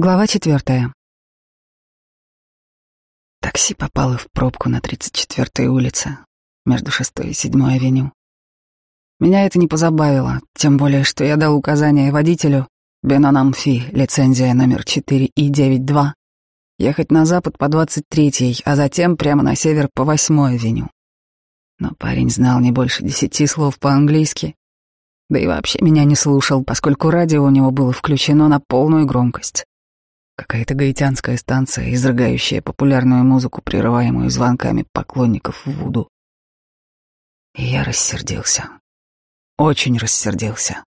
Глава четвертая. Такси попало в пробку на 34-й улице, между 6 и 7 авеню. Меня это не позабавило, тем более, что я дал указание водителю Бенанамфи, лицензия номер 4 и 92, ехать на запад по 23-й, а затем прямо на север по 8 авеню. Но парень знал не больше десяти слов по-английски, да и вообще меня не слушал, поскольку радио у него было включено на полную громкость. Какая-то гаитянская станция, изрыгающая популярную музыку, прерываемую звонками поклонников Вуду. И я рассердился. Очень рассердился.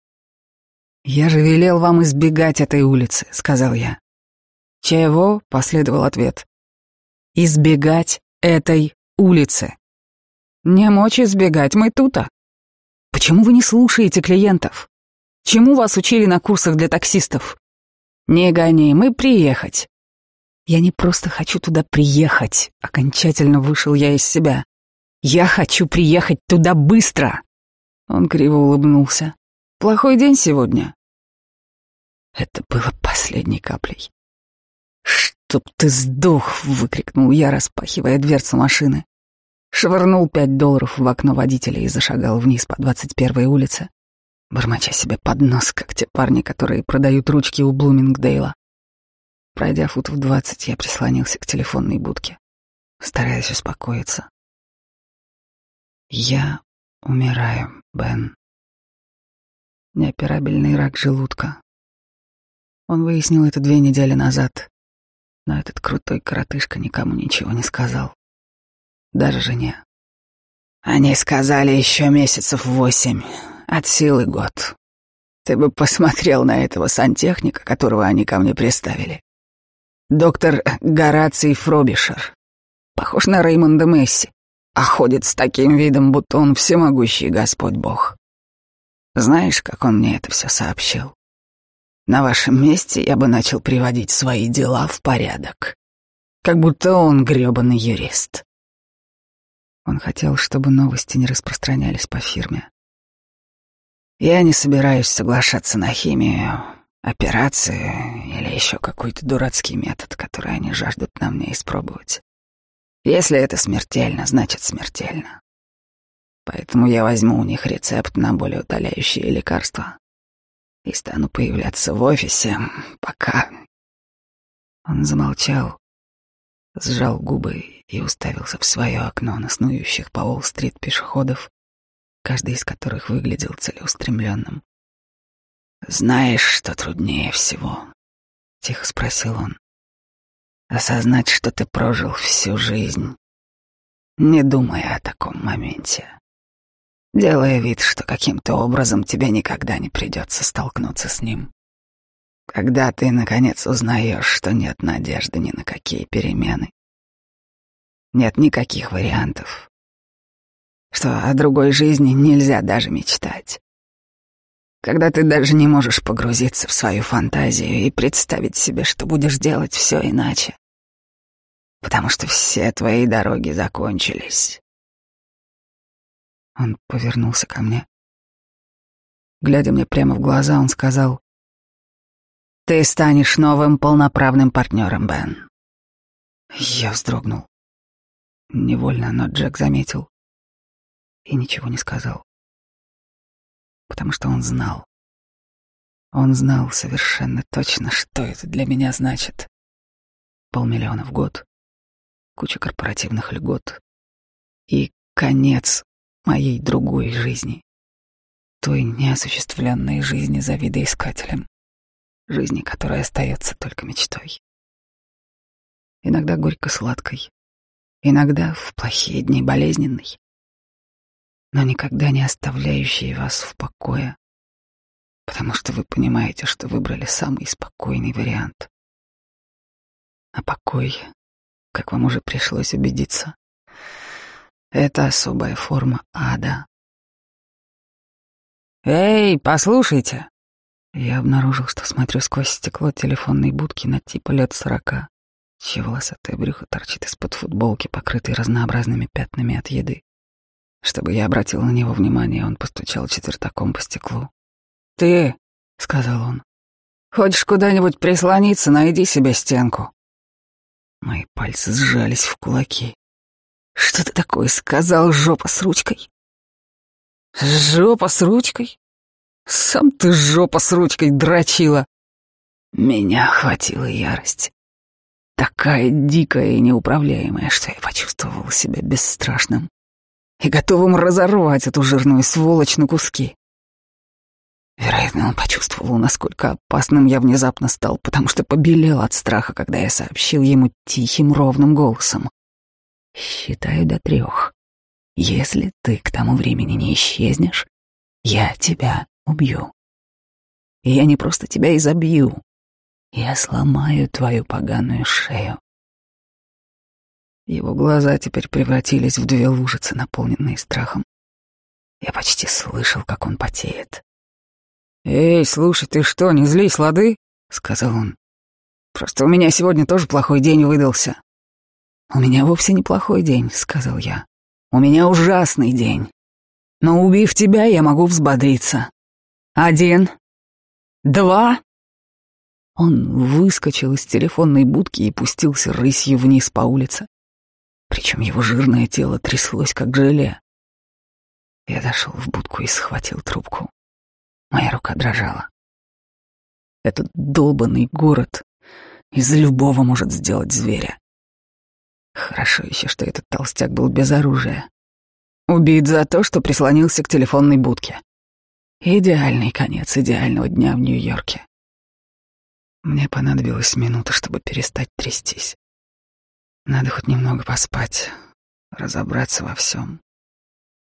«Я же велел вам избегать этой улицы», — сказал я. «Чего?» — последовал ответ. «Избегать этой улицы». «Не мочь избегать, мы тута». «Почему вы не слушаете клиентов? Чему вас учили на курсах для таксистов? «Не гони, мы приехать». «Я не просто хочу туда приехать», — окончательно вышел я из себя. «Я хочу приехать туда быстро!» Он криво улыбнулся. «Плохой день сегодня?» Это было последней каплей. «Чтоб ты сдох!» — выкрикнул я, распахивая дверцу машины. Швырнул пять долларов в окно водителя и зашагал вниз по двадцать первой улице бормоча себе под нос, как те парни, которые продают ручки у Блумингдейла. Пройдя футов двадцать, я прислонился к телефонной будке, стараясь успокоиться. Я умираю, Бен. Неоперабельный рак желудка. Он выяснил это две недели назад, но этот крутой коротышка никому ничего не сказал. Даже жене. Они сказали еще месяцев восемь, от силы год. Ты бы посмотрел на этого сантехника, которого они ко мне приставили. Доктор Гораций Фробишер. Похож на Реймонда Месси, а ходит с таким видом, будто он всемогущий Господь Бог. Знаешь, как он мне это все сообщил? На вашем месте я бы начал приводить свои дела в порядок. Как будто он грёбаный юрист. Он хотел, чтобы новости не распространялись по фирме. Я не собираюсь соглашаться на химию, операцию или еще какой-то дурацкий метод, который они жаждут на мне испробовать. Если это смертельно, значит смертельно. Поэтому я возьму у них рецепт на более утоляющие лекарства и стану появляться в офисе, пока... Он замолчал, сжал губы и уставился в свое окно на снующих по Уолл-стрит пешеходов, каждый из которых выглядел целеустремленным. «Знаешь, что труднее всего?» — тихо спросил он. «Осознать, что ты прожил всю жизнь, не думая о таком моменте, делая вид, что каким-то образом тебе никогда не придется столкнуться с ним. Когда ты, наконец, узнаешь, что нет надежды ни на какие перемены, нет никаких вариантов, что о другой жизни нельзя даже мечтать. Когда ты даже не можешь погрузиться в свою фантазию и представить себе, что будешь делать все иначе. Потому что все твои дороги закончились. Он повернулся ко мне. Глядя мне прямо в глаза, он сказал, «Ты станешь новым полноправным партнером, Бен». Я вздрогнул. Невольно, но Джек заметил и ничего не сказал. Потому что он знал. Он знал совершенно точно, что это для меня значит. Полмиллиона в год, куча корпоративных льгот и конец моей другой жизни, той неосуществленной жизни за видоискателем, жизни, которая остается только мечтой. Иногда горько-сладкой, иногда в плохие дни болезненной, но никогда не оставляющие вас в покое, потому что вы понимаете, что выбрали самый спокойный вариант. А покой, как вам уже пришлось убедиться, это особая форма ада. «Эй, послушайте!» Я обнаружил, что смотрю сквозь стекло телефонной будки на типа лет сорока, чье волосатое брюхо торчит из-под футболки, покрытой разнообразными пятнами от еды. Чтобы я обратил на него внимание, он постучал четвертаком по стеклу. «Ты!» — сказал он. Хочешь куда-нибудь прислониться, найди себе стенку. Мои пальцы сжались в кулаки. Что ты такое сказал, жопа с ручкой? Жопа с ручкой? Сам ты жопа с ручкой дрочила. Меня охватила ярость. Такая дикая и неуправляемая, что я почувствовал себя бесстрашным и готовым разорвать эту жирную сволочь на куски. Вероятно, он почувствовал, насколько опасным я внезапно стал, потому что побелел от страха, когда я сообщил ему тихим, ровным голосом. «Считаю до трех. Если ты к тому времени не исчезнешь, я тебя убью. И я не просто тебя изобью, я сломаю твою поганую шею». Его глаза теперь превратились в две лужицы, наполненные страхом. Я почти слышал, как он потеет. «Эй, слушай, ты что, не злись, лады?» — сказал он. «Просто у меня сегодня тоже плохой день выдался». «У меня вовсе не плохой день», — сказал я. «У меня ужасный день. Но убив тебя, я могу взбодриться. Один. Два». Он выскочил из телефонной будки и пустился рысью вниз по улице. Причем его жирное тело тряслось, как желе. Я дошел в будку и схватил трубку. Моя рука дрожала. Этот долбанный город из любого может сделать зверя. Хорошо еще, что этот толстяк был без оружия. Убит за то, что прислонился к телефонной будке. Идеальный конец идеального дня в Нью-Йорке. Мне понадобилась минута, чтобы перестать трястись. Надо хоть немного поспать, разобраться во всем.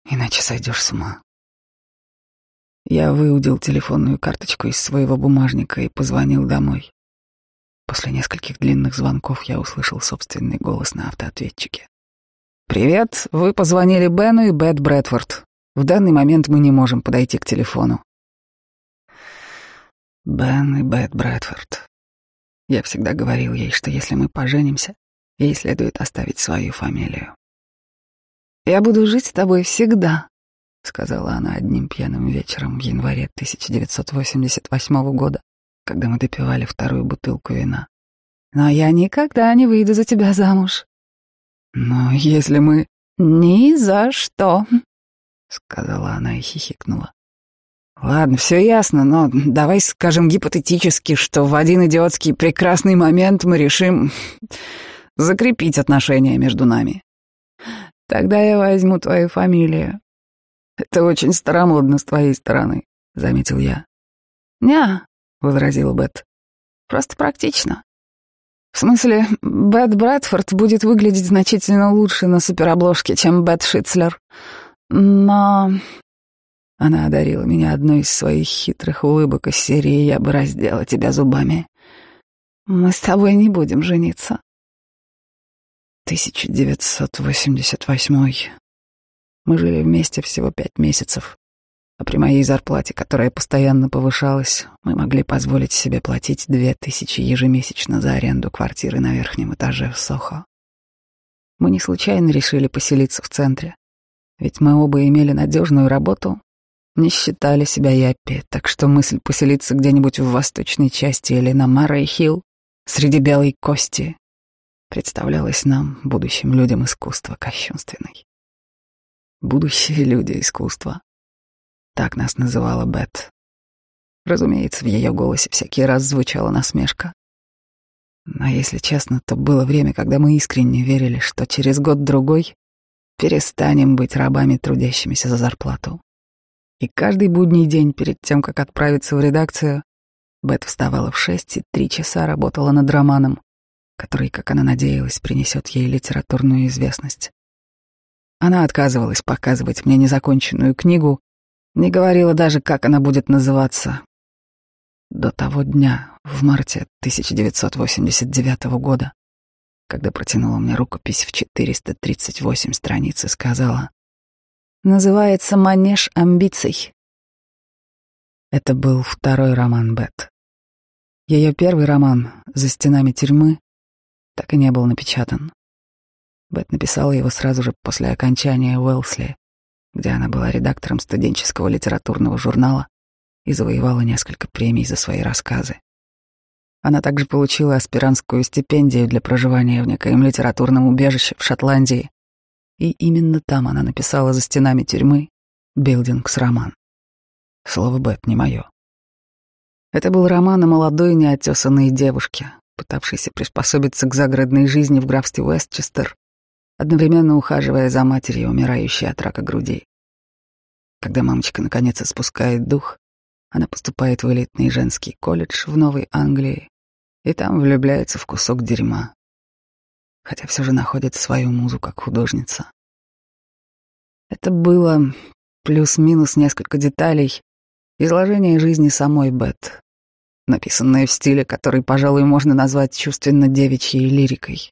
Иначе сойдешь с ума. Я выудил телефонную карточку из своего бумажника и позвонил домой. После нескольких длинных звонков я услышал собственный голос на автоответчике. «Привет, вы позвонили Бену и Бет Брэдфорд. В данный момент мы не можем подойти к телефону». Бен и Бет Брэдфорд. Я всегда говорил ей, что если мы поженимся, ей следует оставить свою фамилию. «Я буду жить с тобой всегда», — сказала она одним пьяным вечером в январе 1988 года, когда мы допивали вторую бутылку вина. «Но я никогда не выйду за тебя замуж». «Но если мы...» «Ни за что», — сказала она и хихикнула. «Ладно, все ясно, но давай скажем гипотетически, что в один идиотский прекрасный момент мы решим закрепить отношения между нами. Тогда я возьму твою фамилию, «Это очень старомодно с твоей стороны», — заметил я. «Не», — возразила Бет. «Просто практично. В смысле, Бет Брэдфорд будет выглядеть значительно лучше на суперобложке, чем Бет Шитцлер. Но...» Она одарила меня одной из своих хитрых улыбок из серии «Я бы раздела тебя зубами». «Мы с тобой не будем жениться». 1988 мы жили вместе всего пять месяцев, а при моей зарплате, которая постоянно повышалась, мы могли позволить себе платить две тысячи ежемесячно за аренду квартиры на верхнем этаже в Сохо. Мы не случайно решили поселиться в центре, ведь мы оба имели надежную работу, не считали себя япи, так что мысль поселиться где-нибудь в восточной части или на Маррей-Хилл среди белой кости представлялась нам, будущим людям искусства, кощунственной. Будущие люди искусства. Так нас называла Бет. Разумеется, в ее голосе всякий раз звучала насмешка. Но если честно, то было время, когда мы искренне верили, что через год-другой перестанем быть рабами, трудящимися за зарплату. И каждый будний день перед тем, как отправиться в редакцию, Бет вставала в шесть и три часа работала над романом, который, как она надеялась, принесет ей литературную известность. Она отказывалась показывать мне незаконченную книгу, не говорила даже, как она будет называться. До того дня, в марте 1989 года, когда протянула мне рукопись в 438 страниц и сказала «Называется «Манеж амбиций». Это был второй роман Бет. Ее первый роман «За стенами тюрьмы» так и не был напечатан. Бет написала его сразу же после окончания Уэлсли, где она была редактором студенческого литературного журнала и завоевала несколько премий за свои рассказы. Она также получила аспирантскую стипендию для проживания в некоем литературном убежище в Шотландии. И именно там она написала за стенами тюрьмы «Билдингс роман». Слово «бет» не мое. Это был роман о молодой неотесанной девушке, пытавшейся приспособиться к загородной жизни в графстве Уэстчестер, одновременно ухаживая за матерью, умирающей от рака груди. Когда мамочка наконец спускает дух, она поступает в элитный женский колледж в Новой Англии и там влюбляется в кусок дерьма, хотя все же находит свою музу как художница. Это было плюс-минус несколько деталей изложения жизни самой Бет, написанное в стиле, который, пожалуй, можно назвать чувственно девичьей лирикой.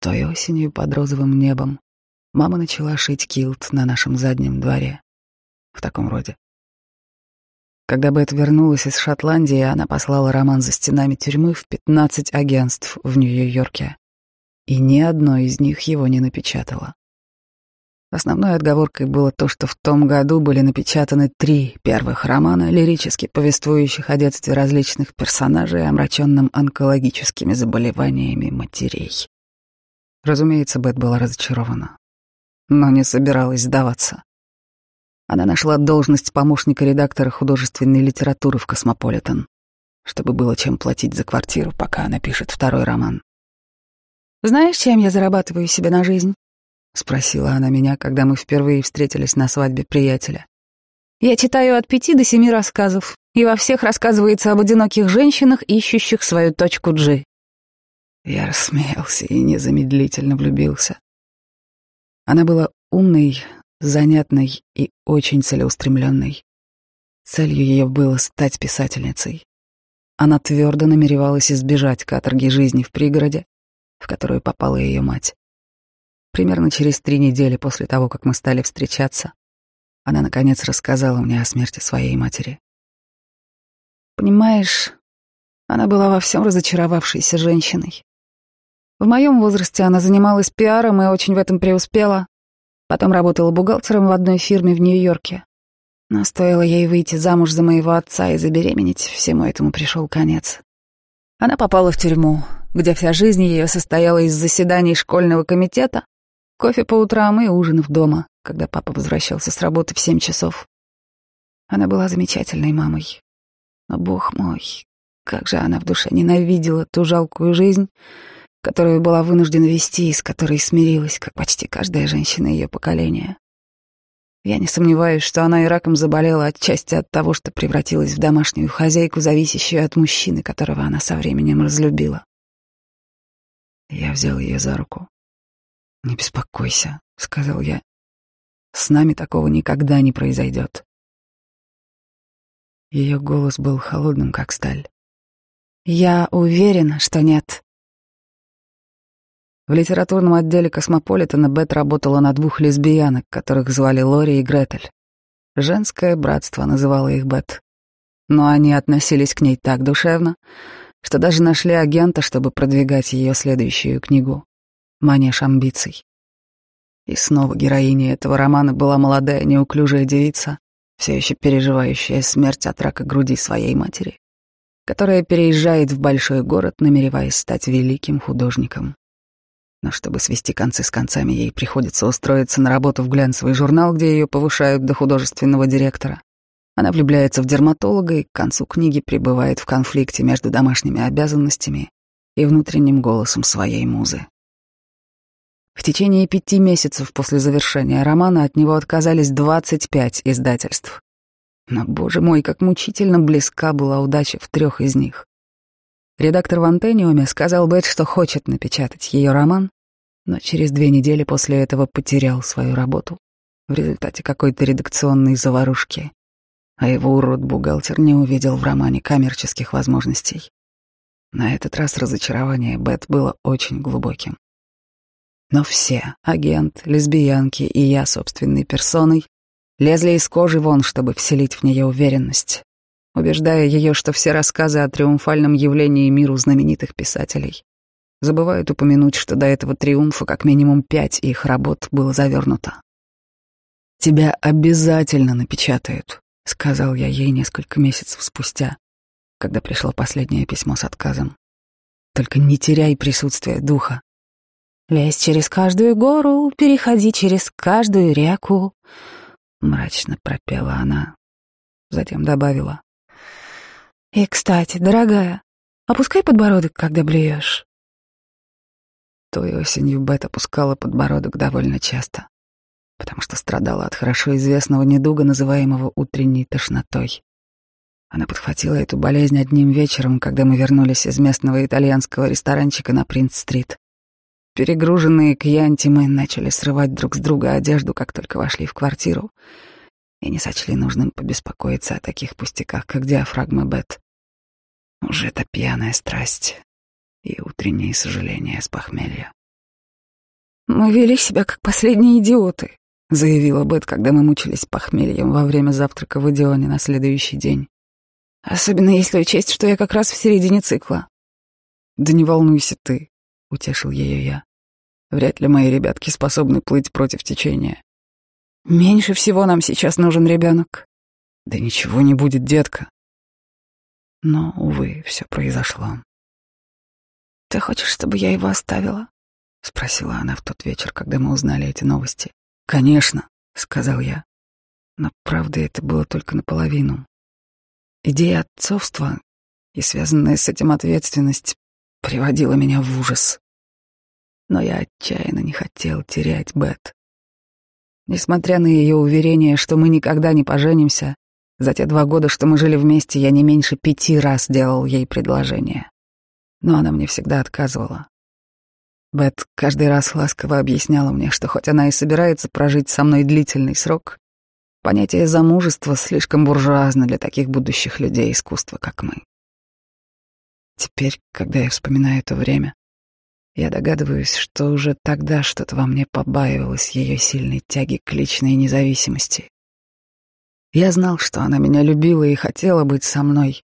Той осенью под розовым небом мама начала шить килт на нашем заднем дворе. В таком роде. Когда Бет вернулась из Шотландии, она послала роман за стенами тюрьмы в 15 агентств в Нью-Йорке, и ни одно из них его не напечатало. Основной отговоркой было то, что в том году были напечатаны три первых романа, лирически повествующих о детстве различных персонажей, омраченным онкологическими заболеваниями матерей. Разумеется, Бет была разочарована, но не собиралась сдаваться. Она нашла должность помощника редактора художественной литературы в «Космополитен», чтобы было чем платить за квартиру, пока она пишет второй роман. «Знаешь, чем я зарабатываю себе на жизнь?» — спросила она меня, когда мы впервые встретились на свадьбе приятеля. «Я читаю от пяти до семи рассказов, и во всех рассказывается об одиноких женщинах, ищущих свою точку G». Я рассмеялся и незамедлительно влюбился. Она была умной, занятной и очень целеустремленной. Целью ее было стать писательницей. Она твердо намеревалась избежать каторги жизни в пригороде, в которую попала ее мать. Примерно через три недели после того, как мы стали встречаться, она, наконец, рассказала мне о смерти своей матери. Понимаешь, она была во всем разочаровавшейся женщиной. В моем возрасте она занималась пиаром и очень в этом преуспела, Потом работала бухгалтером в одной фирме в Нью-Йорке. Но стоило ей выйти замуж за моего отца и забеременеть, всему этому пришел конец. Она попала в тюрьму, где вся жизнь ее состояла из заседаний школьного комитета, кофе по утрам и ужинов дома, когда папа возвращался с работы в семь часов. Она была замечательной мамой. Но, бог мой, как же она в душе ненавидела ту жалкую жизнь, которую была вынуждена вести и с которой смирилась, как почти каждая женщина ее поколения. Я не сомневаюсь, что она и раком заболела отчасти от того, что превратилась в домашнюю хозяйку, зависящую от мужчины, которого она со временем разлюбила. Я взял ее за руку. «Не беспокойся», — сказал я. «С нами такого никогда не произойдет». Ее голос был холодным, как сталь. «Я уверена, что нет», в литературном отделе «Космополитена» Бет работала на двух лесбиянок, которых звали Лори и Гретель. «Женское братство» называла их Бет. Но они относились к ней так душевно, что даже нашли агента, чтобы продвигать ее следующую книгу «Манеж амбиций». И снова героиней этого романа была молодая неуклюжая девица, все еще переживающая смерть от рака груди своей матери, которая переезжает в большой город, намереваясь стать великим художником. Но чтобы свести концы с концами, ей приходится устроиться на работу в глянцевый журнал, где ее повышают до художественного директора. Она влюбляется в дерматолога и к концу книги пребывает в конфликте между домашними обязанностями и внутренним голосом своей музы. В течение пяти месяцев после завершения романа от него отказались 25 издательств. Но, боже мой, как мучительно близка была удача в трех из них. Редактор в Антениуме сказал Бет, что хочет напечатать ее роман, но через две недели после этого потерял свою работу в результате какой-то редакционной заварушки, а его урод-бухгалтер не увидел в романе коммерческих возможностей. На этот раз разочарование Бет было очень глубоким. Но все — агент, лесбиянки и я собственной персоной — лезли из кожи вон, чтобы вселить в нее уверенность, убеждая ее, что все рассказы о триумфальном явлении миру знаменитых писателей забывают упомянуть, что до этого триумфа как минимум пять их работ было завернуто. «Тебя обязательно напечатают», — сказал я ей несколько месяцев спустя. когда пришло последнее письмо с отказом. Только не теряй присутствие духа. Лезь через каждую гору, переходи через каждую реку. Мрачно пропела она. Затем добавила. И, кстати, дорогая, опускай подбородок, когда блюешь. Той осенью Бет опускала подбородок довольно часто, потому что страдала от хорошо известного недуга, называемого утренней тошнотой. Она подхватила эту болезнь одним вечером, когда мы вернулись из местного итальянского ресторанчика на Принц-стрит. Перегруженные кьянти мы начали срывать друг с друга одежду, как только вошли в квартиру, и не сочли нужным побеспокоиться о таких пустяках, как диафрагма Бет. Уже это пьяная страсть и утренние сожаления с похмелья. «Мы вели себя как последние идиоты», — заявила Бет, когда мы мучились похмельем во время завтрака в Идионе на следующий день. Особенно если учесть, что я как раз в середине цикла. Да не волнуйся ты, утешил ее я. Вряд ли мои ребятки способны плыть против течения. Меньше всего нам сейчас нужен ребенок. Да ничего не будет, детка. Но, увы, все произошло. Ты хочешь, чтобы я его оставила? спросила она в тот вечер, когда мы узнали эти новости. Конечно, сказал я. Но правда это было только наполовину. Идея отцовства и связанная с этим ответственность приводила меня в ужас. Но я отчаянно не хотел терять Бет. Несмотря на ее уверение, что мы никогда не поженимся, за те два года, что мы жили вместе, я не меньше пяти раз делал ей предложение. Но она мне всегда отказывала. Бет каждый раз ласково объясняла мне, что хоть она и собирается прожить со мной длительный срок, Понятие замужества слишком буржуазно для таких будущих людей искусства, как мы. Теперь, когда я вспоминаю это время, я догадываюсь, что уже тогда что-то во мне побаивалось ее сильной тяги к личной независимости. Я знал, что она меня любила и хотела быть со мной,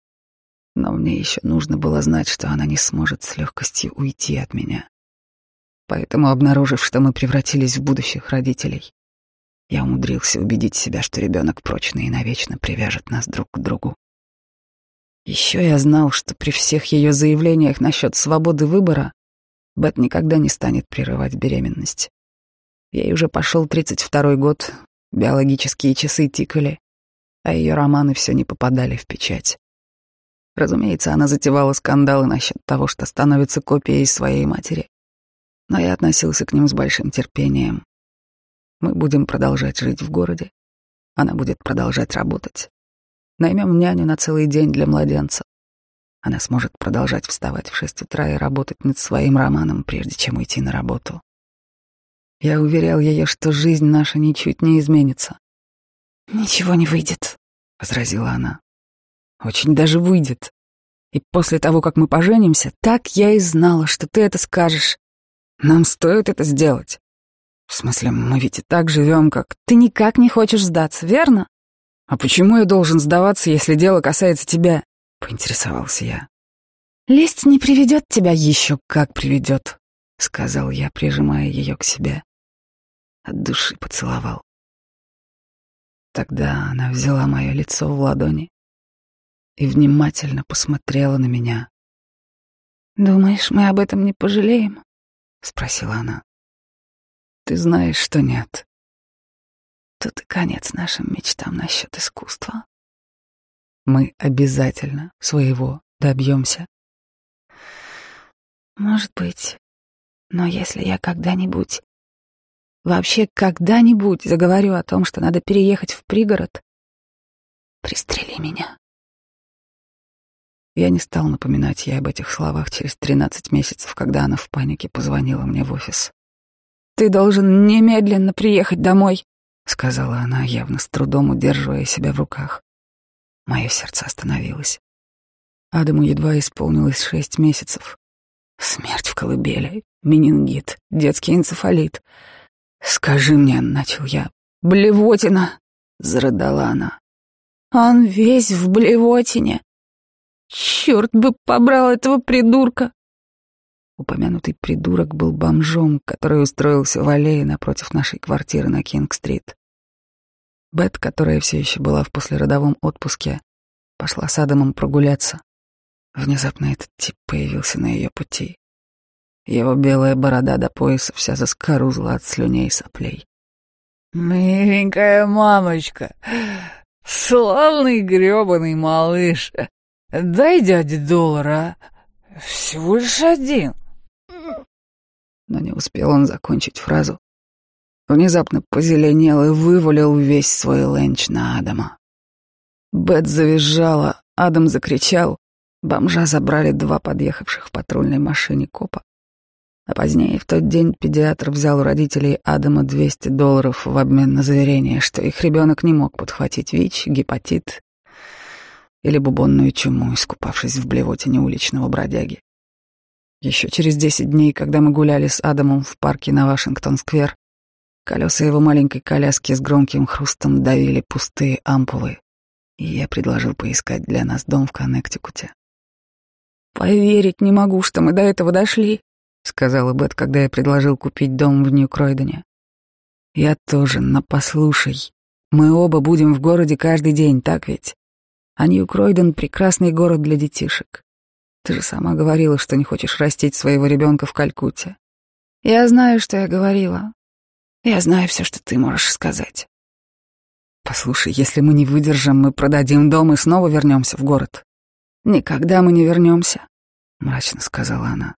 но мне еще нужно было знать, что она не сможет с легкостью уйти от меня. Поэтому, обнаружив, что мы превратились в будущих родителей, я умудрился убедить себя, что ребенок прочно и навечно привяжет нас друг к другу. Еще я знал, что при всех ее заявлениях насчет свободы выбора Бет никогда не станет прерывать беременность. Ей уже пошел 32-й год, биологические часы тикали, а ее романы все не попадали в печать. Разумеется, она затевала скандалы насчет того, что становится копией своей матери, но я относился к ним с большим терпением. Мы будем продолжать жить в городе. Она будет продолжать работать. Наймем няню на целый день для младенца. Она сможет продолжать вставать в шесть утра и работать над своим романом, прежде чем уйти на работу. Я уверял ее, что жизнь наша ничуть не изменится. «Ничего не выйдет», — возразила она. «Очень даже выйдет. И после того, как мы поженимся, так я и знала, что ты это скажешь. Нам стоит это сделать. В смысле, мы ведь и так живем, как... Ты никак не хочешь сдаться, верно? А почему я должен сдаваться, если дело касается тебя? Поинтересовался я. Лесть не приведет тебя. Еще как приведет, сказал я, прижимая ее к себе. От души поцеловал. Тогда она взяла мое лицо в ладони и внимательно посмотрела на меня. «Думаешь, мы об этом не пожалеем?» — спросила она. Ты знаешь, что нет. Тут и конец нашим мечтам насчет искусства. Мы обязательно своего добьемся. Может быть, но если я когда-нибудь, вообще когда-нибудь заговорю о том, что надо переехать в пригород, пристрели меня. Я не стал напоминать ей об этих словах через тринадцать месяцев, когда она в панике позвонила мне в офис. «Ты должен немедленно приехать домой», — сказала она, явно с трудом удерживая себя в руках. Мое сердце остановилось. Адаму едва исполнилось шесть месяцев. Смерть в колыбели, менингит, детский энцефалит. «Скажи мне», — начал я. «Блевотина», — зарыдала она. «Он весь в блевотине. Черт бы побрал этого придурка!» Упомянутый придурок был бомжом, который устроился в аллее напротив нашей квартиры на Кинг-стрит. Бет, которая все еще была в послеродовом отпуске, пошла с Адамом прогуляться, Внезапно этот тип появился на ее пути. Его белая борода до пояса вся заскорузла от слюней и соплей. «Миленькая мамочка, славный грёбаный малыш, дай дяде доллара, всего лишь один». Но не успел он закончить фразу. Внезапно позеленел и вывалил весь свой ленч на Адама. Бет завизжала, Адам закричал. Бомжа забрали два подъехавших в патрульной машине копа. А позднее в тот день педиатр взял у родителей Адама 200 долларов в обмен на заверение, что их ребенок не мог подхватить ВИЧ, гепатит или бубонную чуму, искупавшись в блевотине уличного бродяги. Еще через 10 дней, когда мы гуляли с Адамом в парке на Вашингтон-сквер, колеса его маленькой коляски с громким хрустом давили пустые ампулы, и я предложил поискать для нас дом в Коннектикуте. «Поверить не могу, что мы до этого дошли», сказала Бет, когда я предложил купить дом в Нью-Кройдене. Я тоже, но послушай, мы оба будем в городе каждый день, так ведь? А Нью-Кройден — прекрасный город для детишек. Ты же сама говорила, что не хочешь растить своего ребенка в Калькутте. Я знаю, что я говорила. Я знаю все, что ты можешь сказать. Послушай, если мы не выдержим, мы продадим дом и снова вернемся в город. Никогда мы не вернемся, мрачно сказала она.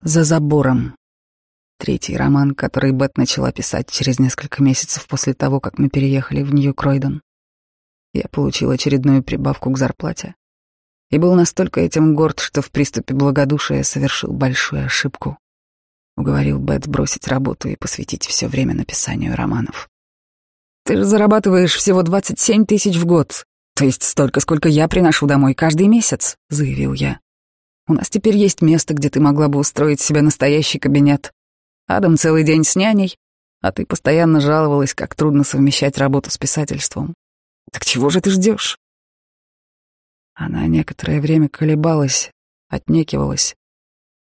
За забором. Третий роман, который Бет начала писать через несколько месяцев после того, как мы переехали в Нью-Кройден. Я получил очередную прибавку к зарплате и был настолько этим горд, что в приступе благодушия совершил большую ошибку. Уговорил Бет бросить работу и посвятить все время написанию романов. «Ты же зарабатываешь всего 27 тысяч в год, то есть столько, сколько я приношу домой каждый месяц», — заявил я. У нас теперь есть место, где ты могла бы устроить себе настоящий кабинет. Адам целый день с няней, а ты постоянно жаловалась, как трудно совмещать работу с писательством. Так чего же ты ждешь? Она некоторое время колебалась, отнекивалась,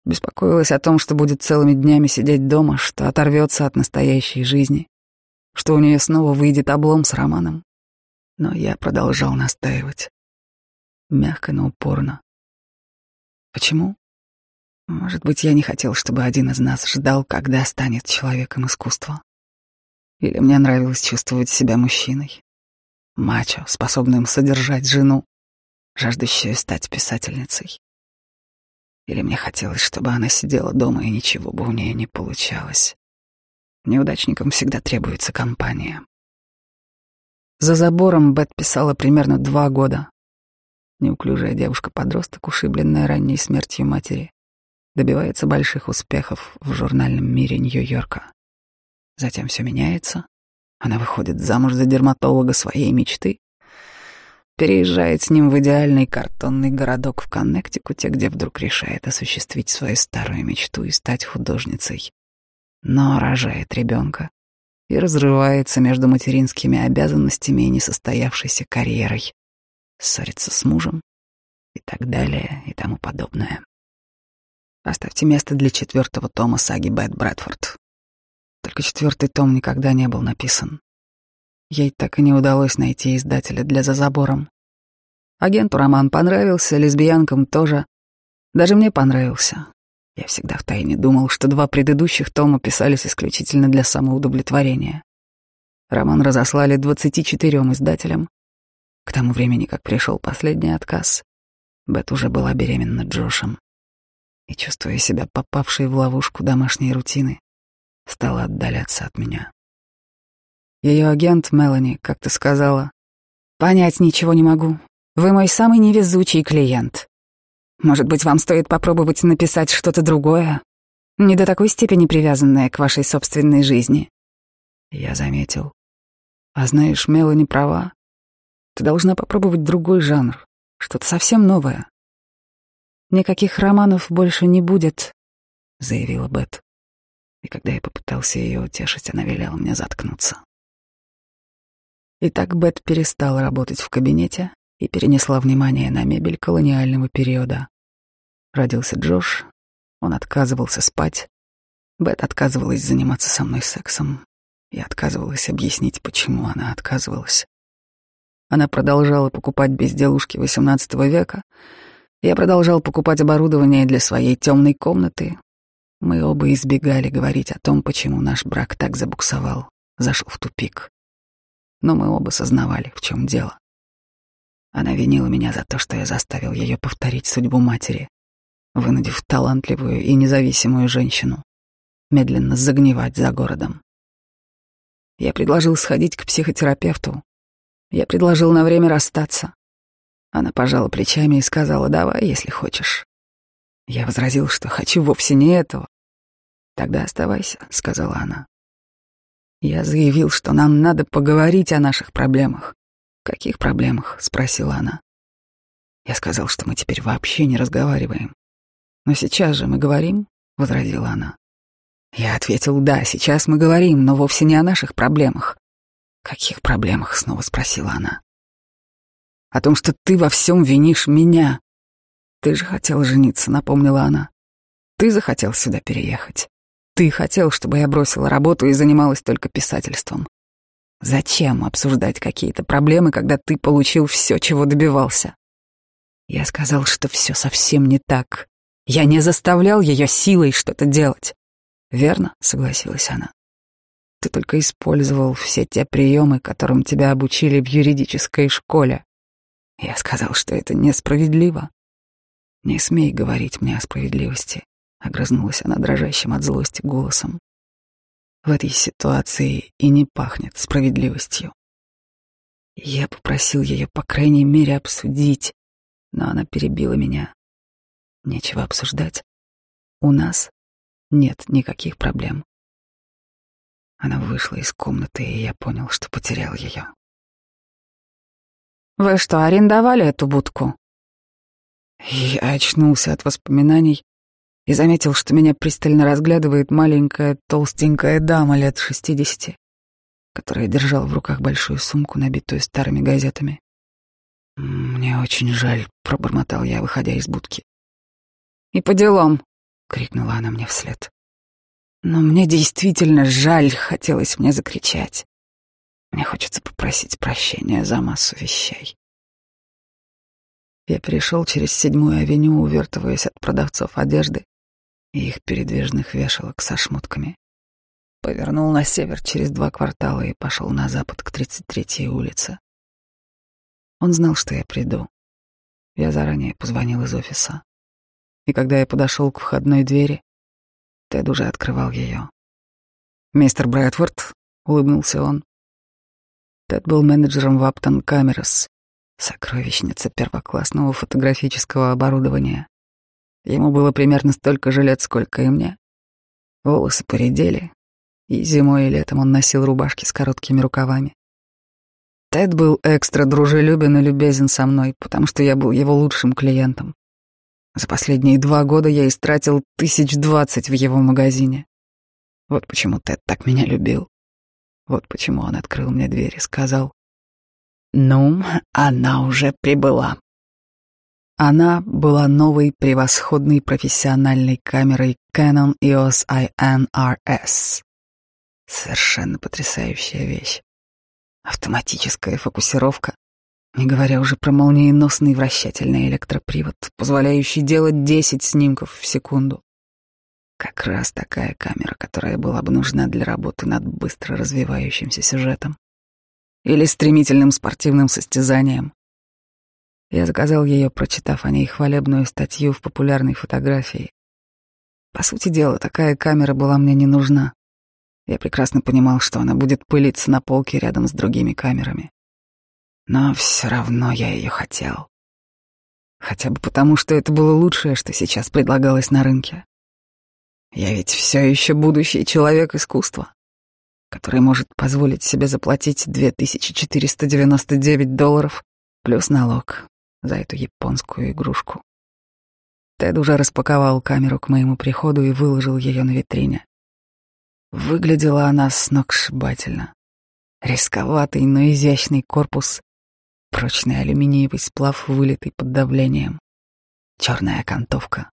беспокоилась о том, что будет целыми днями сидеть дома, что оторвется от настоящей жизни, что у нее снова выйдет облом с романом. Но я продолжал настаивать. Мягко, но упорно. Почему? Может быть, я не хотел, чтобы один из нас ждал, когда станет человеком искусства. Или мне нравилось чувствовать себя мужчиной, мачо, способным содержать жену, жаждущую стать писательницей. Или мне хотелось, чтобы она сидела дома и ничего бы у нее не получалось. Неудачникам всегда требуется компания. За забором Бет писала примерно два года, Неуклюжая девушка-подросток, ушибленная ранней смертью матери, добивается больших успехов в журнальном мире Нью-Йорка. Затем все меняется. Она выходит замуж за дерматолога своей мечты, переезжает с ним в идеальный картонный городок в Коннектикуте, где вдруг решает осуществить свою старую мечту и стать художницей. Но рожает ребенка и разрывается между материнскими обязанностями и несостоявшейся карьерой ссориться с мужем и так далее и тому подобное. Оставьте место для четвертого тома саги Бэт Брэдфорд. Только четвертый том никогда не был написан. Ей так и не удалось найти издателя для «За забором». Агенту роман понравился, лесбиянкам тоже. Даже мне понравился. Я всегда втайне думал, что два предыдущих тома писались исключительно для самоудовлетворения. Роман разослали 24 издателям, к тому времени, как пришел последний отказ, Бет уже была беременна Джошем и, чувствуя себя попавшей в ловушку домашней рутины, стала отдаляться от меня. Ее агент Мелани как-то сказала, «Понять ничего не могу. Вы мой самый невезучий клиент. Может быть, вам стоит попробовать написать что-то другое, не до такой степени привязанное к вашей собственной жизни». Я заметил. «А знаешь, Мелани права. Ты должна попробовать другой жанр, что-то совсем новое. Никаких романов больше не будет, заявила Бет. И когда я попытался ее утешить, она велела мне заткнуться. Итак, Бет перестала работать в кабинете и перенесла внимание на мебель колониального периода. Родился Джош, он отказывался спать. Бет отказывалась заниматься со мной сексом. Я отказывалась объяснить, почему она отказывалась. Она продолжала покупать безделушки XVIII века. Я продолжал покупать оборудование для своей темной комнаты. Мы оба избегали говорить о том, почему наш брак так забуксовал, зашел в тупик. Но мы оба сознавали, в чем дело. Она винила меня за то, что я заставил ее повторить судьбу матери, вынудив талантливую и независимую женщину медленно загнивать за городом. Я предложил сходить к психотерапевту. Я предложил на время расстаться. Она пожала плечами и сказала, давай, если хочешь. Я возразил, что хочу вовсе не этого. Тогда оставайся, сказала она. Я заявил, что нам надо поговорить о наших проблемах. Каких проблемах? спросила она. Я сказал, что мы теперь вообще не разговариваем. Но сейчас же мы говорим, возразила она. Я ответил, да, сейчас мы говорим, но вовсе не о наших проблемах. Каких проблемах? Снова спросила она. О том, что ты во всем винишь меня. Ты же хотел жениться, напомнила она. Ты захотел сюда переехать. Ты хотел, чтобы я бросила работу и занималась только писательством. Зачем обсуждать какие-то проблемы, когда ты получил все, чего добивался? Я сказал, что все совсем не так. Я не заставлял ее силой что-то делать. Верно, согласилась она. Ты только использовал все те приемы, которым тебя обучили в юридической школе. Я сказал, что это несправедливо. Не смей говорить мне о справедливости, огрызнулась она дрожащим от злости голосом. В этой ситуации и не пахнет справедливостью. Я попросил ее, по крайней мере, обсудить, но она перебила меня. Нечего обсуждать. У нас нет никаких проблем. Она вышла из комнаты, и я понял, что потерял ее. «Вы что, арендовали эту будку?» Я очнулся от воспоминаний и заметил, что меня пристально разглядывает маленькая толстенькая дама лет шестидесяти, которая держала в руках большую сумку, набитую старыми газетами. «Мне очень жаль», — пробормотал я, выходя из будки. «И по делам», крикнула она мне вслед. Но мне действительно жаль, хотелось мне закричать. Мне хочется попросить прощения за массу вещей. Я перешел через седьмую авеню, увертываясь от продавцов одежды и их передвижных вешалок со шмотками. Повернул на север через два квартала и пошел на запад к 33-й улице. Он знал, что я приду. Я заранее позвонил из офиса и когда я подошел к входной двери, Тед уже открывал ее. «Мистер Брэдфорд», — улыбнулся он. Тед был менеджером в Аптон Камерас, сокровищница первоклассного фотографического оборудования. Ему было примерно столько же лет, сколько и мне. Волосы поредели, и зимой и летом он носил рубашки с короткими рукавами. Тед был экстра дружелюбен и любезен со мной, потому что я был его лучшим клиентом. За последние два года я истратил тысяч двадцать в его магазине. Вот почему Тед так меня любил. Вот почему он открыл мне дверь и сказал, «Ну, она уже прибыла». Она была новой превосходной профессиональной камерой Canon EOS INRS. Совершенно потрясающая вещь. Автоматическая фокусировка, не говоря уже про молниеносный вращательный электропривод, позволяющий делать 10 снимков в секунду. Как раз такая камера, которая была бы нужна для работы над быстро развивающимся сюжетом. Или стремительным спортивным состязанием. Я заказал ее, прочитав о ней хвалебную статью в популярной фотографии. По сути дела, такая камера была мне не нужна. Я прекрасно понимал, что она будет пылиться на полке рядом с другими камерами. Но все равно я ее хотел. Хотя бы потому, что это было лучшее, что сейчас предлагалось на рынке. Я ведь все еще будущий человек искусства, который может позволить себе заплатить 2499 долларов плюс налог за эту японскую игрушку. Тед уже распаковал камеру к моему приходу и выложил ее на витрине. Выглядела она сногсшибательно. Рисковатый, но изящный корпус Прочный алюминиевый сплав, вылитый под давлением. Черная окантовка.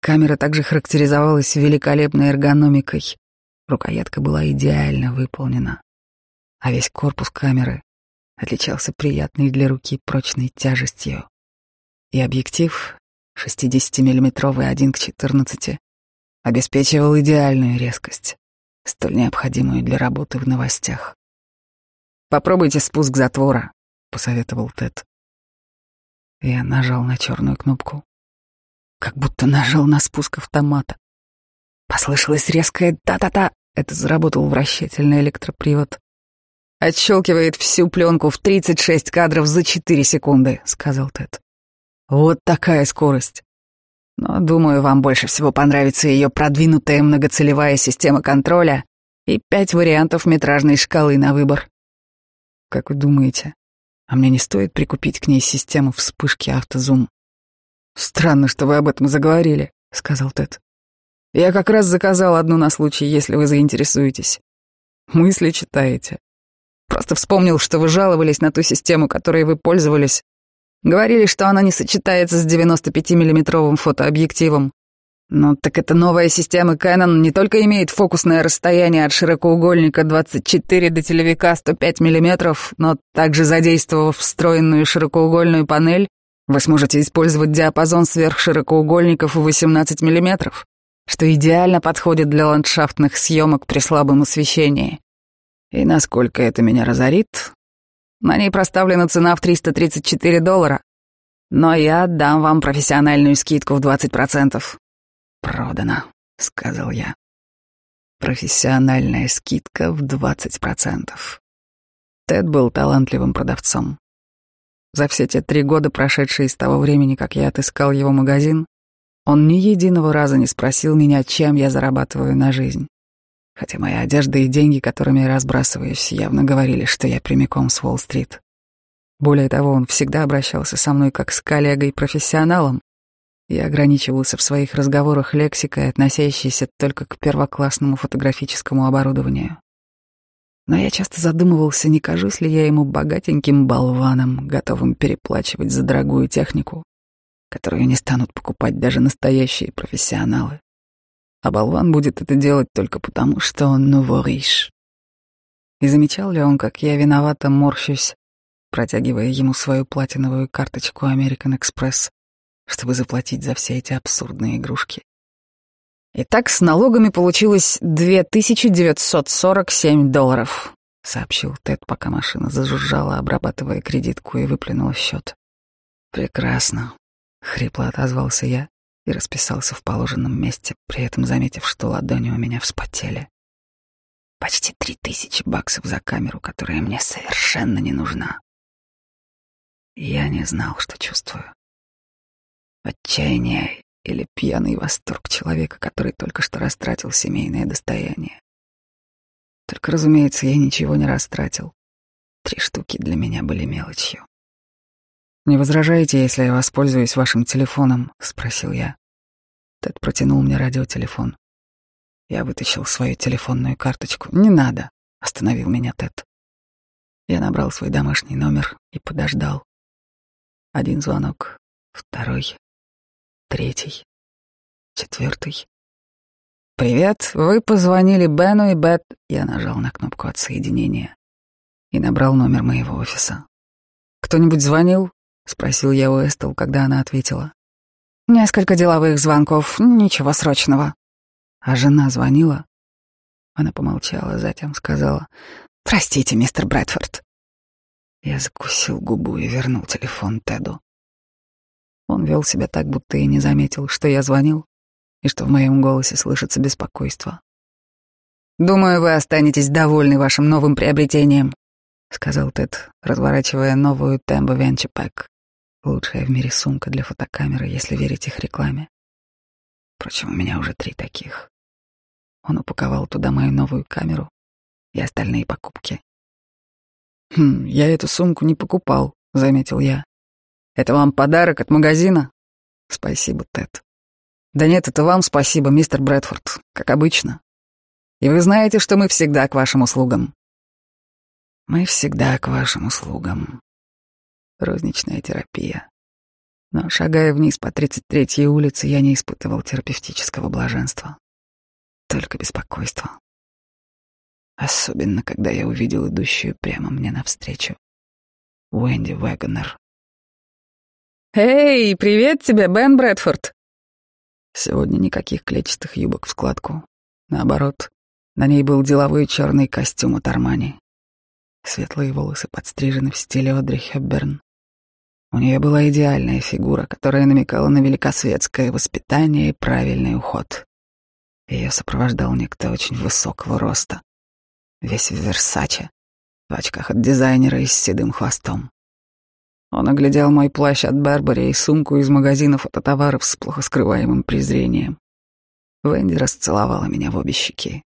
Камера также характеризовалась великолепной эргономикой. Рукоятка была идеально выполнена. А весь корпус камеры отличался приятной для руки прочной тяжестью. И объектив, 60-миллиметровый 1 к 14, обеспечивал идеальную резкость, столь необходимую для работы в новостях. «Попробуйте спуск затвора», — посоветовал Тед. Я нажал на черную кнопку, как будто нажал на спуск автомата. Послышалось резкое «та-та-та», это заработал вращательный электропривод. «Отщелкивает всю пленку в 36 кадров за 4 секунды», — сказал Тед. «Вот такая скорость. Но, думаю, вам больше всего понравится ее продвинутая многоцелевая система контроля и пять вариантов метражной шкалы на выбор. Как вы думаете, а мне не стоит прикупить к ней систему вспышки автозум? Странно, что вы об этом заговорили, сказал Тед. Я как раз заказал одну на случай, если вы заинтересуетесь. Мысли читаете. Просто вспомнил, что вы жаловались на ту систему, которой вы пользовались. Говорили, что она не сочетается с 95-миллиметровым фотообъективом. Ну, так эта новая система Canon не только имеет фокусное расстояние от широкоугольника 24 до телевика 105 мм, но также задействовав встроенную широкоугольную панель, вы сможете использовать диапазон сверхширокоугольников в 18 мм что идеально подходит для ландшафтных съемок при слабом освещении. И насколько это меня разорит, на ней проставлена цена в 334 доллара. Но я дам вам профессиональную скидку в 20%. Продано, сказал я. Профессиональная скидка в 20%. Тед был талантливым продавцом. За все те три года, прошедшие с того времени, как я отыскал его магазин, он ни единого раза не спросил меня, чем я зарабатываю на жизнь. Хотя моя одежда и деньги, которыми я разбрасываюсь, явно говорили, что я прямиком с Уолл-стрит. Более того, он всегда обращался со мной как с коллегой-профессионалом и ограничивался в своих разговорах лексикой, относящейся только к первоклассному фотографическому оборудованию. Но я часто задумывался, не кажусь ли я ему богатеньким болваном, готовым переплачивать за дорогую технику, которую не станут покупать даже настоящие профессионалы. А болван будет это делать только потому, что он нувориш. И замечал ли он, как я виновато морщусь, протягивая ему свою платиновую карточку American Express, чтобы заплатить за все эти абсурдные игрушки? Итак, с налогами получилось 2947 долларов, сообщил Тед, пока машина зажужжала, обрабатывая кредитку и выплюнула счет. Прекрасно. Хрипло отозвался я и расписался в положенном месте, при этом заметив, что ладони у меня вспотели. Почти три тысячи баксов за камеру, которая мне совершенно не нужна. Я не знал, что чувствую. Отчаяние или пьяный восторг человека, который только что растратил семейное достояние. Только, разумеется, я ничего не растратил. Три штуки для меня были мелочью. «Не возражаете, если я воспользуюсь вашим телефоном?» — спросил я. Тед протянул мне радиотелефон. Я вытащил свою телефонную карточку. «Не надо», — остановил меня Тед. Я набрал свой домашний номер и подождал. Один звонок, второй, третий, четвертый. «Привет, вы позвонили Бену и Бет...» Я нажал на кнопку отсоединения и набрал номер моего офиса. «Кто-нибудь звонил?» — спросил я у Эстел, когда она ответила. «Несколько деловых звонков, ничего срочного». А жена звонила. Она помолчала, затем сказала, «Простите, мистер Брэдфорд». Я закусил губу и вернул телефон Теду. Он вел себя так, будто и не заметил, что я звонил, и что в моем голосе слышится беспокойство. «Думаю, вы останетесь довольны вашим новым приобретением», — сказал Тед, разворачивая новую Тембо Венчепэк. Лучшая в мире сумка для фотокамеры, если верить их рекламе. Впрочем, у меня уже три таких. Он упаковал туда мою новую камеру и остальные покупки. «Хм, я эту сумку не покупал», — заметил я. «Это вам подарок от магазина?» «Спасибо, Тед». «Да нет, это вам спасибо, мистер Брэдфорд, как обычно. И вы знаете, что мы всегда к вашим услугам». «Мы всегда к вашим услугам», розничная терапия. Но, шагая вниз по 33-й улице, я не испытывал терапевтического блаженства. Только беспокойство. Особенно, когда я увидел идущую прямо мне навстречу Уэнди Вэгонер. «Эй, привет тебе, Бен Брэдфорд!» Сегодня никаких клетчатых юбок в складку. Наоборот, на ней был деловой черный костюм от Армани. Светлые волосы подстрижены в стиле Одри Хепберн. У нее была идеальная фигура, которая намекала на великосветское воспитание и правильный уход. Ее сопровождал некто очень высокого роста, весь в Версаче, в очках от дизайнера и с седым хвостом. Он оглядел мой плащ от Бербери и сумку из магазина фототоваров с плохо скрываемым презрением. Венди расцеловала меня в обе щеки.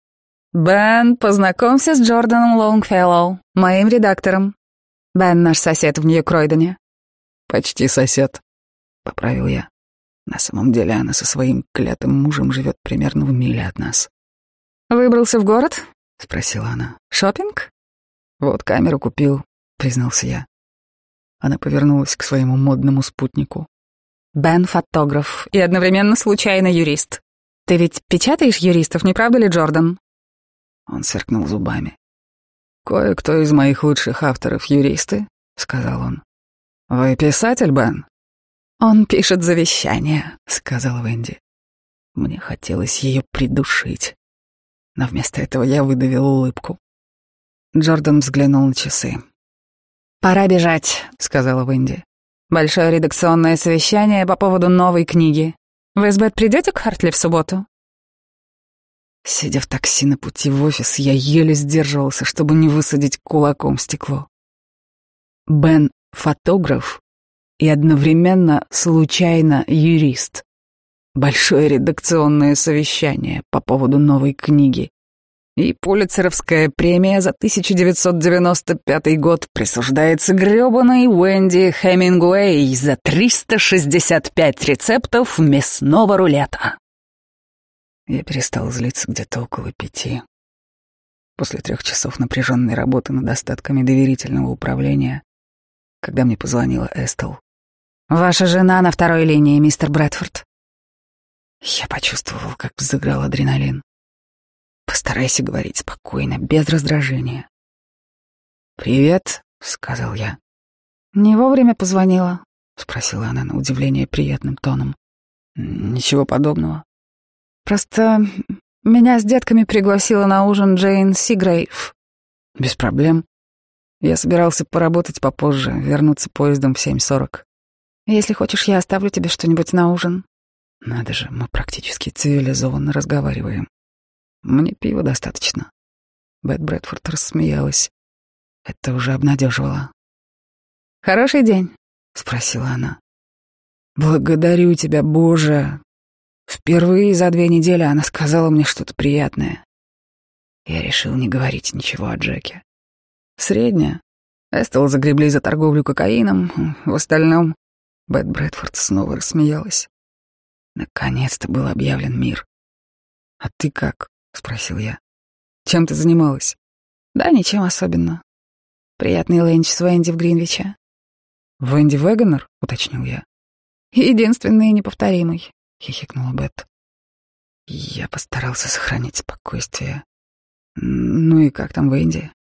«Бен, познакомься с Джорданом Лонгфеллоу, моим редактором. Бен наш сосед в Нью-Кройдене». «Почти сосед», — поправил я. На самом деле она со своим клятым мужем живет примерно в миле от нас. «Выбрался в город?» — спросила она. «Шоппинг?» «Вот камеру купил», — признался я. Она повернулась к своему модному спутнику. «Бен — фотограф и одновременно случайно юрист. Ты ведь печатаешь юристов, не правда ли, Джордан?» Он сверкнул зубами. «Кое-кто из моих лучших авторов юристы», — сказал он. «Вы писатель, Бен?» «Он пишет завещание», — сказала Венди. Мне хотелось ее придушить, но вместо этого я выдавил улыбку. Джордан взглянул на часы. «Пора бежать», — сказала Венди. «Большое редакционное совещание по поводу новой книги. Вы с Бет придете к Хартли в субботу?» Сидя в такси на пути в офис, я еле сдерживался, чтобы не высадить кулаком стекло. Бен — фотограф и одновременно случайно юрист. Большое редакционное совещание по поводу новой книги. И Пулицеровская премия за 1995 год присуждается грёбаной Уэнди Хемингуэй за 365 рецептов мясного рулета. Я перестал злиться где-то около пяти. После трех часов напряженной работы над остатками доверительного управления, когда мне позвонила Эстел. «Ваша жена на второй линии, мистер Брэдфорд». Я почувствовал, как взыграл адреналин. Постарайся говорить спокойно, без раздражения. «Привет», — сказал я. «Не вовремя позвонила?» — спросила она на удивление приятным тоном. «Ничего подобного». «Просто меня с детками пригласила на ужин Джейн Сигрейв». «Без проблем. Я собирался поработать попозже, вернуться поездом в 7.40. Если хочешь, я оставлю тебе что-нибудь на ужин». Надо же, мы практически цивилизованно разговариваем. Мне пива достаточно. Бет Брэдфорд рассмеялась. Это уже обнадеживало. «Хороший день?» — спросила она. «Благодарю тебя, Боже!» Впервые за две недели она сказала мне что-то приятное. Я решил не говорить ничего о Джеке. Средняя. Эстел загребли за торговлю кокаином. В остальном Бет Брэдфорд снова рассмеялась. Наконец-то был объявлен мир. «А ты как?» — спросил я. «Чем ты занималась?» «Да, ничем особенно. Приятный ленч с Венди в Гринвиче». «Венди Вегонер?» — уточнил я. «Единственный и неповторимый», — хихикнула Бет. Я постарался сохранить спокойствие. «Ну и как там Венди?»